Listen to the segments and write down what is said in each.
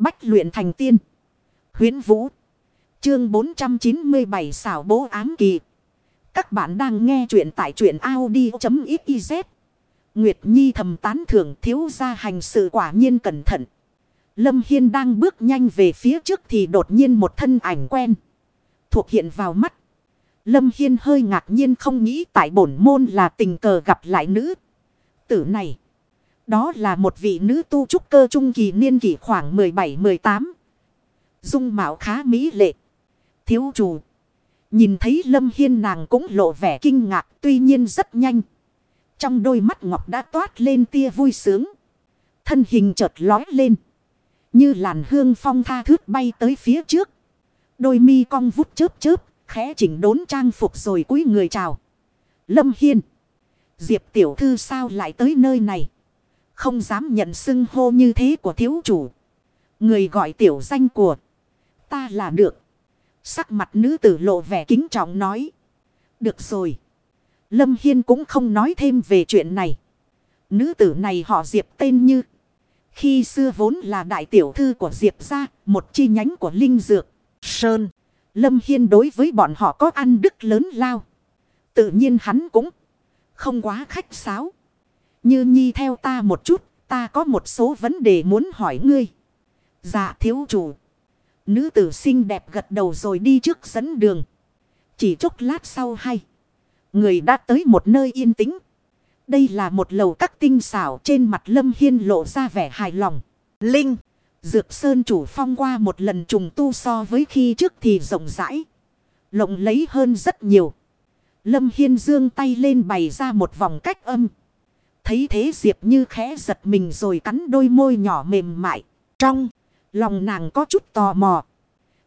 Bách luyện thành tiên. Huyến Vũ. Chương 497 xảo bố ám kỳ. Các bạn đang nghe truyện tại truyện Audi.xyz. Nguyệt Nhi thầm tán thưởng thiếu gia hành sự quả nhiên cẩn thận. Lâm Hiên đang bước nhanh về phía trước thì đột nhiên một thân ảnh quen. Thuộc hiện vào mắt. Lâm Hiên hơi ngạc nhiên không nghĩ tại bổn môn là tình cờ gặp lại nữ. Tử này. Đó là một vị nữ tu trúc cơ trung kỳ niên kỷ khoảng 17-18. Dung mạo khá mỹ lệ. Thiếu chủ. Nhìn thấy Lâm Hiên nàng cũng lộ vẻ kinh ngạc, tuy nhiên rất nhanh. Trong đôi mắt ngọc đã toát lên tia vui sướng. Thân hình chợt lói lên. Như làn hương phong tha thước bay tới phía trước. Đôi mi cong vút chớp chớp. Khẽ chỉnh đốn trang phục rồi cúi người chào. Lâm Hiên. Diệp tiểu thư sao lại tới nơi này. Không dám nhận xưng hô như thế của thiếu chủ. Người gọi tiểu danh của. Ta là được. Sắc mặt nữ tử lộ vẻ kính trọng nói. Được rồi. Lâm Hiên cũng không nói thêm về chuyện này. Nữ tử này họ Diệp tên như. Khi xưa vốn là đại tiểu thư của Diệp gia, một chi nhánh của Linh Dược, Sơn. Lâm Hiên đối với bọn họ có ăn đức lớn lao. Tự nhiên hắn cũng không quá khách sáo. Như nhi theo ta một chút, ta có một số vấn đề muốn hỏi ngươi. Dạ thiếu chủ. Nữ tử xinh đẹp gật đầu rồi đi trước dẫn đường. Chỉ chốc lát sau hay. Người đã tới một nơi yên tĩnh. Đây là một lầu các tinh xảo trên mặt lâm hiên lộ ra vẻ hài lòng. Linh. Dược Sơn chủ phong qua một lần trùng tu so với khi trước thì rộng rãi. Lộng lấy hơn rất nhiều. Lâm Hiên dương tay lên bày ra một vòng cách âm. Thấy thế Diệp như khẽ giật mình rồi cắn đôi môi nhỏ mềm mại. Trong lòng nàng có chút tò mò.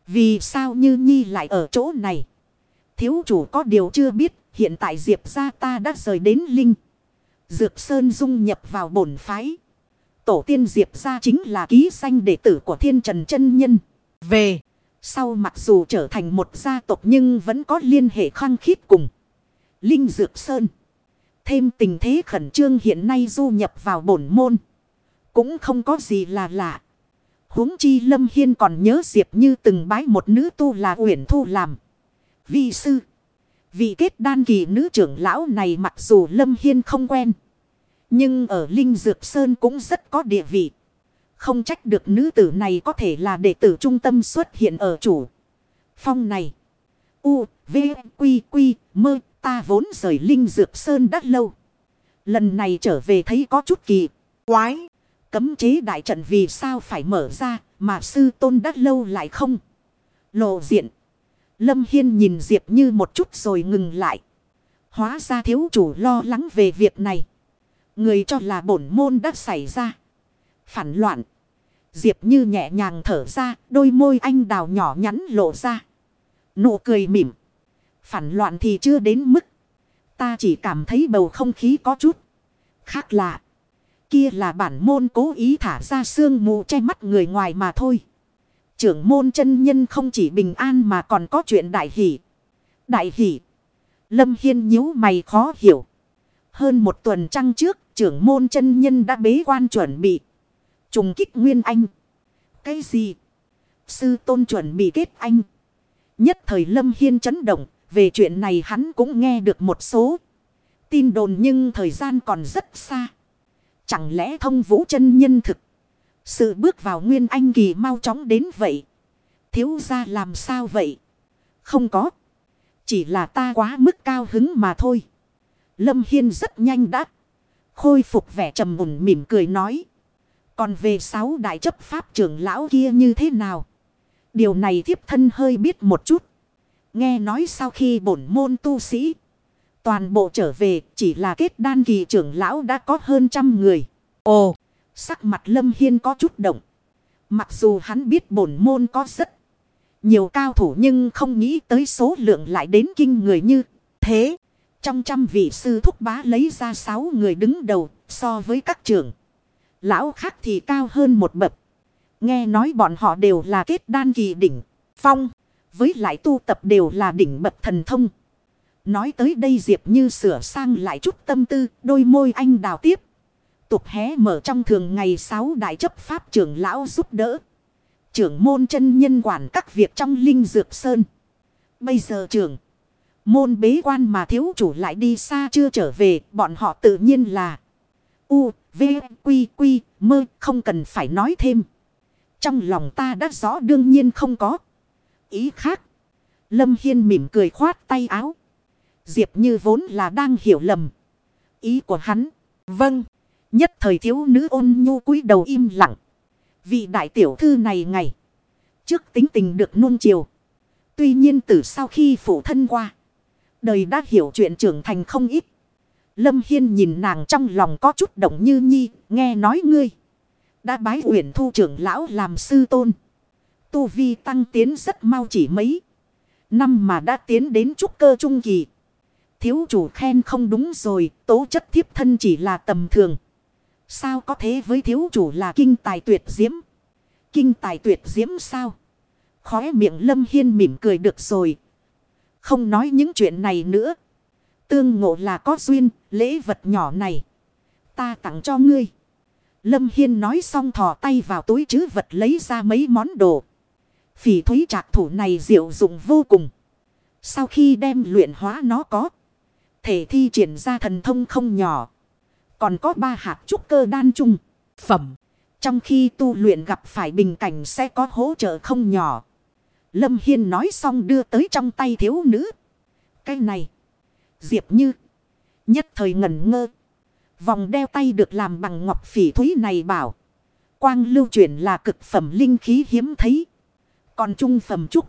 Vì sao như Nhi lại ở chỗ này? Thiếu chủ có điều chưa biết. Hiện tại Diệp gia ta đã rời đến Linh. Dược Sơn dung nhập vào bổn phái. Tổ tiên Diệp gia chính là ký danh đệ tử của Thiên Trần chân Nhân. Về, sau mặc dù trở thành một gia tộc nhưng vẫn có liên hệ khăng khít cùng. Linh Dược Sơn. Thêm tình thế khẩn trương hiện nay du nhập vào bổn môn. Cũng không có gì là lạ. huống chi Lâm Hiên còn nhớ Diệp như từng bái một nữ tu là Uyển Thu làm. Vi sư. Vị kết đan kỳ nữ trưởng lão này mặc dù Lâm Hiên không quen. Nhưng ở Linh Dược Sơn cũng rất có địa vị. Không trách được nữ tử này có thể là đệ tử trung tâm xuất hiện ở chủ. Phong này. U, V, Quy, Quy, Mơ, ta vốn rời Linh Dược Sơn đã lâu. Lần này trở về thấy có chút kỳ, quái. Cấm chế đại trận vì sao phải mở ra mà sư tôn đã lâu lại không. Lộ diện. Lâm Hiên nhìn Diệp như một chút rồi ngừng lại. Hóa ra thiếu chủ lo lắng về việc này. Người cho là bổn môn đã xảy ra. Phản loạn. Diệp như nhẹ nhàng thở ra, đôi môi anh đào nhỏ nhắn lộ ra. Nụ cười mỉm. Phản loạn thì chưa đến mức. Ta chỉ cảm thấy bầu không khí có chút. Khác lạ. Kia là bản môn cố ý thả ra sương mù che mắt người ngoài mà thôi. Trưởng môn chân nhân không chỉ bình an mà còn có chuyện đại hỷ. Đại hỷ. Lâm Hiên nhíu mày khó hiểu. Hơn một tuần trăng trước, trưởng môn chân nhân đã bế quan chuẩn bị. Trùng kích Nguyên Anh. Cái gì? Sư tôn chuẩn bị kết anh. Nhất thời Lâm Hiên chấn động. Về chuyện này hắn cũng nghe được một số. Tin đồn nhưng thời gian còn rất xa. Chẳng lẽ thông vũ chân nhân thực. Sự bước vào Nguyên Anh kỳ mau chóng đến vậy. Thiếu ra làm sao vậy? Không có. Chỉ là ta quá mức cao hứng mà thôi. Lâm Hiên rất nhanh đã. Khôi phục vẻ trầm mùn mỉm cười nói. Còn về sáu đại chấp pháp trưởng lão kia như thế nào? Điều này thiếp thân hơi biết một chút. Nghe nói sau khi bổn môn tu sĩ. Toàn bộ trở về chỉ là kết đan kỳ trưởng lão đã có hơn trăm người. Ồ, sắc mặt Lâm Hiên có chút động. Mặc dù hắn biết bổn môn có rất nhiều cao thủ nhưng không nghĩ tới số lượng lại đến kinh người như thế. Trong trăm vị sư thúc bá lấy ra sáu người đứng đầu so với các trưởng. Lão khác thì cao hơn một bậc. Nghe nói bọn họ đều là kết đan kỳ đỉnh. Phong. Với lại tu tập đều là đỉnh bậc thần thông. Nói tới đây Diệp như sửa sang lại chút tâm tư. Đôi môi anh đào tiếp. Tục hé mở trong thường ngày sáu đại chấp pháp trưởng lão giúp đỡ. Trưởng môn chân nhân quản các việc trong linh dược sơn. Bây giờ trưởng. Môn bế quan mà thiếu chủ lại đi xa chưa trở về. Bọn họ tự nhiên là. U, V, Quy, Quy, mơ không cần phải nói thêm. Trong lòng ta đã rõ đương nhiên không có. Ý khác. Lâm Hiên mỉm cười khoát tay áo. Diệp như vốn là đang hiểu lầm. Ý của hắn. Vâng. Nhất thời thiếu nữ ôn nhu cúi đầu im lặng. Vị đại tiểu thư này ngày. Trước tính tình được nuông chiều. Tuy nhiên từ sau khi phụ thân qua. Đời đã hiểu chuyện trưởng thành không ít. Lâm Hiên nhìn nàng trong lòng có chút động như nhi. Nghe nói ngươi. Đã bái uyển thu trưởng lão làm sư tôn. Tu vi tăng tiến rất mau chỉ mấy. Năm mà đã tiến đến trúc cơ trung kỳ. Thiếu chủ khen không đúng rồi. Tố chất thiếp thân chỉ là tầm thường. Sao có thế với thiếu chủ là kinh tài tuyệt diễm? Kinh tài tuyệt diễm sao? Khóe miệng Lâm Hiên mỉm cười được rồi. Không nói những chuyện này nữa. Tương ngộ là có duyên, lễ vật nhỏ này. Ta tặng cho ngươi. Lâm Hiên nói xong thò tay vào túi chứ vật lấy ra mấy món đồ. Phỉ thúy trạc thủ này diệu dụng vô cùng. Sau khi đem luyện hóa nó có. Thể thi triển ra thần thông không nhỏ. Còn có ba hạt trúc cơ đan trung. Phẩm. Trong khi tu luyện gặp phải bình cảnh sẽ có hỗ trợ không nhỏ. Lâm Hiên nói xong đưa tới trong tay thiếu nữ. Cái này. Diệp Như. Nhất thời ngẩn ngơ. Vòng đeo tay được làm bằng ngọc phỉ thúy này bảo. Quang lưu chuyển là cực phẩm linh khí hiếm thấy. Còn trung phẩm trúc.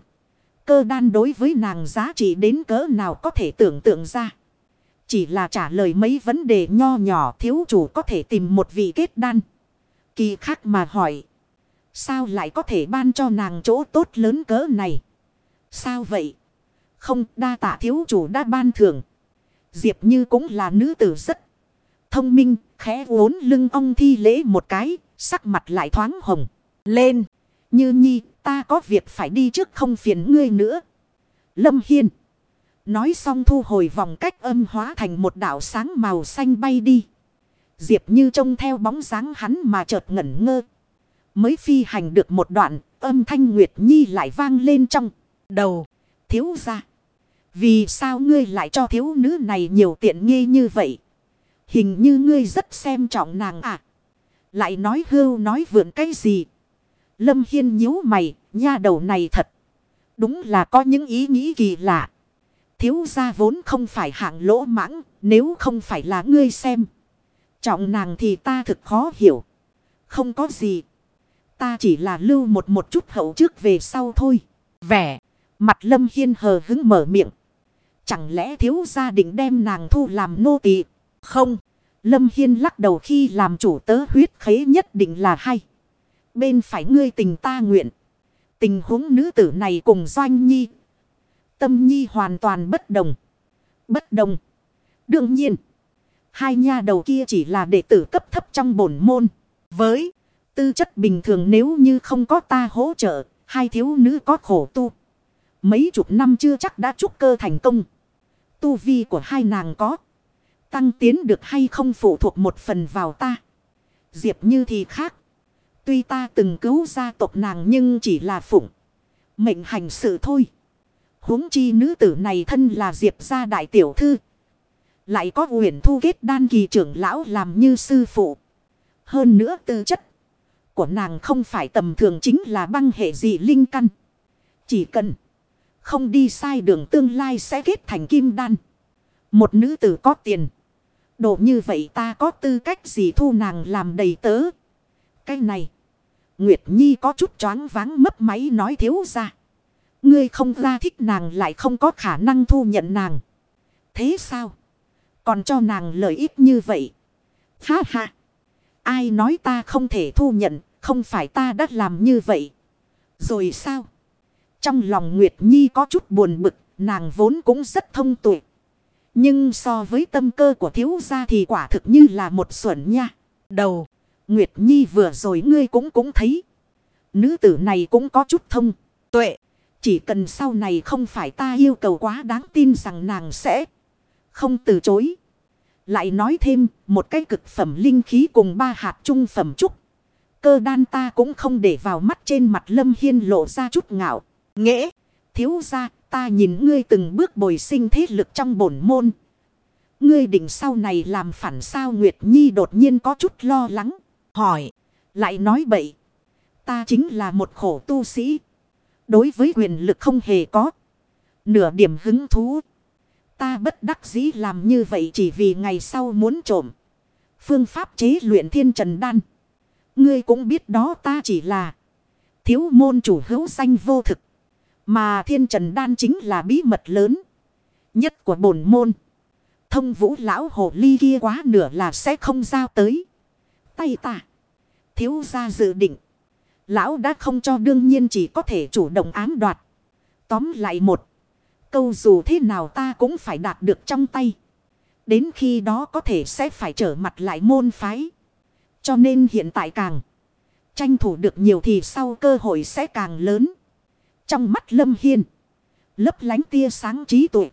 Cơ đan đối với nàng giá trị đến cỡ nào có thể tưởng tượng ra. Chỉ là trả lời mấy vấn đề nho nhỏ thiếu chủ có thể tìm một vị kết đan. Kỳ khác mà hỏi. Sao lại có thể ban cho nàng chỗ tốt lớn cỡ này? Sao vậy? Không đa tạ thiếu chủ đã ban thưởng. Diệp Như cũng là nữ tử rất thông minh, khẽ uốn lưng ông thi lễ một cái, sắc mặt lại thoáng hồng. Lên, như nhi, ta có việc phải đi trước không phiền ngươi nữa. Lâm Hiên. Nói xong thu hồi vòng cách âm hóa thành một đảo sáng màu xanh bay đi. Diệp như trông theo bóng dáng hắn mà chợt ngẩn ngơ. Mới phi hành được một đoạn, âm thanh Nguyệt Nhi lại vang lên trong đầu. Thiếu ra. Vì sao ngươi lại cho thiếu nữ này nhiều tiện nghi như vậy? Hình như ngươi rất xem trọng nàng à. Lại nói hưu nói vượn cái gì? Lâm Hiên nhíu mày, nha đầu này thật. Đúng là có những ý nghĩ kỳ lạ. Thiếu gia vốn không phải hạng lỗ mãng, nếu không phải là ngươi xem. Trọng nàng thì ta thực khó hiểu. Không có gì. Ta chỉ là lưu một một chút hậu trước về sau thôi. Vẻ. Mặt lâm hiên hờ hứng mở miệng. Chẳng lẽ thiếu gia định đem nàng thu làm nô tỳ Không. Lâm hiên lắc đầu khi làm chủ tớ huyết khế nhất định là hay. Bên phải ngươi tình ta nguyện. Tình huống nữ tử này cùng doanh nhi. Tâm nhi hoàn toàn bất đồng. Bất đồng. Đương nhiên. Hai nha đầu kia chỉ là đệ tử cấp thấp trong bổn môn. Với tư chất bình thường nếu như không có ta hỗ trợ, hai thiếu nữ có khổ tu. Mấy chục năm chưa chắc đã trúc cơ thành công. Tu vi của hai nàng có. Tăng tiến được hay không phụ thuộc một phần vào ta. Diệp như thì khác. Tuy ta từng cứu gia tộc nàng nhưng chỉ là phụng. Mệnh hành sự thôi. huống chi nữ tử này thân là Diệp gia đại tiểu thư. Lại có huyền thu kết đan kỳ trưởng lão làm như sư phụ. Hơn nữa tư chất của nàng không phải tầm thường chính là băng hệ dị linh căn. Chỉ cần không đi sai đường tương lai sẽ kết thành kim đan. Một nữ tử có tiền. Độ như vậy ta có tư cách gì thu nàng làm đầy tớ. Cái này. Nguyệt Nhi có chút choáng váng mấp máy nói thiếu ra. Ngươi không ra thích nàng lại không có khả năng thu nhận nàng. Thế sao? Còn cho nàng lợi ích như vậy. Ha ha. Ai nói ta không thể thu nhận. Không phải ta đã làm như vậy. Rồi sao? Trong lòng Nguyệt Nhi có chút buồn bực. Nàng vốn cũng rất thông tuệ. Nhưng so với tâm cơ của thiếu gia thì quả thực như là một xuẩn nha. Đầu. Nguyệt Nhi vừa rồi ngươi cũng cũng thấy. Nữ tử này cũng có chút thông. Tuệ. Chỉ cần sau này không phải ta yêu cầu quá đáng tin rằng nàng sẽ không từ chối. Lại nói thêm một cái cực phẩm linh khí cùng ba hạt trung phẩm trúc. cơ đan ta cũng không để vào mắt trên mặt Lâm Hiên lộ ra chút ngạo. Nghệ, thiếu ra ta nhìn ngươi từng bước bồi sinh thế lực trong bổn môn. Ngươi định sau này làm phản sao Nguyệt Nhi đột nhiên có chút lo lắng. Hỏi, lại nói bậy. Ta chính là một khổ tu sĩ. Đối với quyền lực không hề có. Nửa điểm hứng thú. Ta bất đắc dĩ làm như vậy chỉ vì ngày sau muốn trộm. Phương pháp chế luyện thiên trần đan. Ngươi cũng biết đó ta chỉ là thiếu môn chủ hữu danh vô thực. Mà thiên trần đan chính là bí mật lớn nhất của bổn môn. Thông vũ lão hồ ly kia quá nửa là sẽ không giao tới. Tay ta. Thiếu ra dự định. Lão đã không cho đương nhiên chỉ có thể chủ động ám đoạt. Tóm lại một. Câu dù thế nào ta cũng phải đạt được trong tay. Đến khi đó có thể sẽ phải trở mặt lại môn phái. Cho nên hiện tại càng tranh thủ được nhiều thì sau cơ hội sẽ càng lớn. Trong mắt Lâm Hiên, lấp lánh tia sáng trí tuệ.